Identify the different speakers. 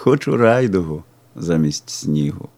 Speaker 1: Хочу райдугу замість снігу.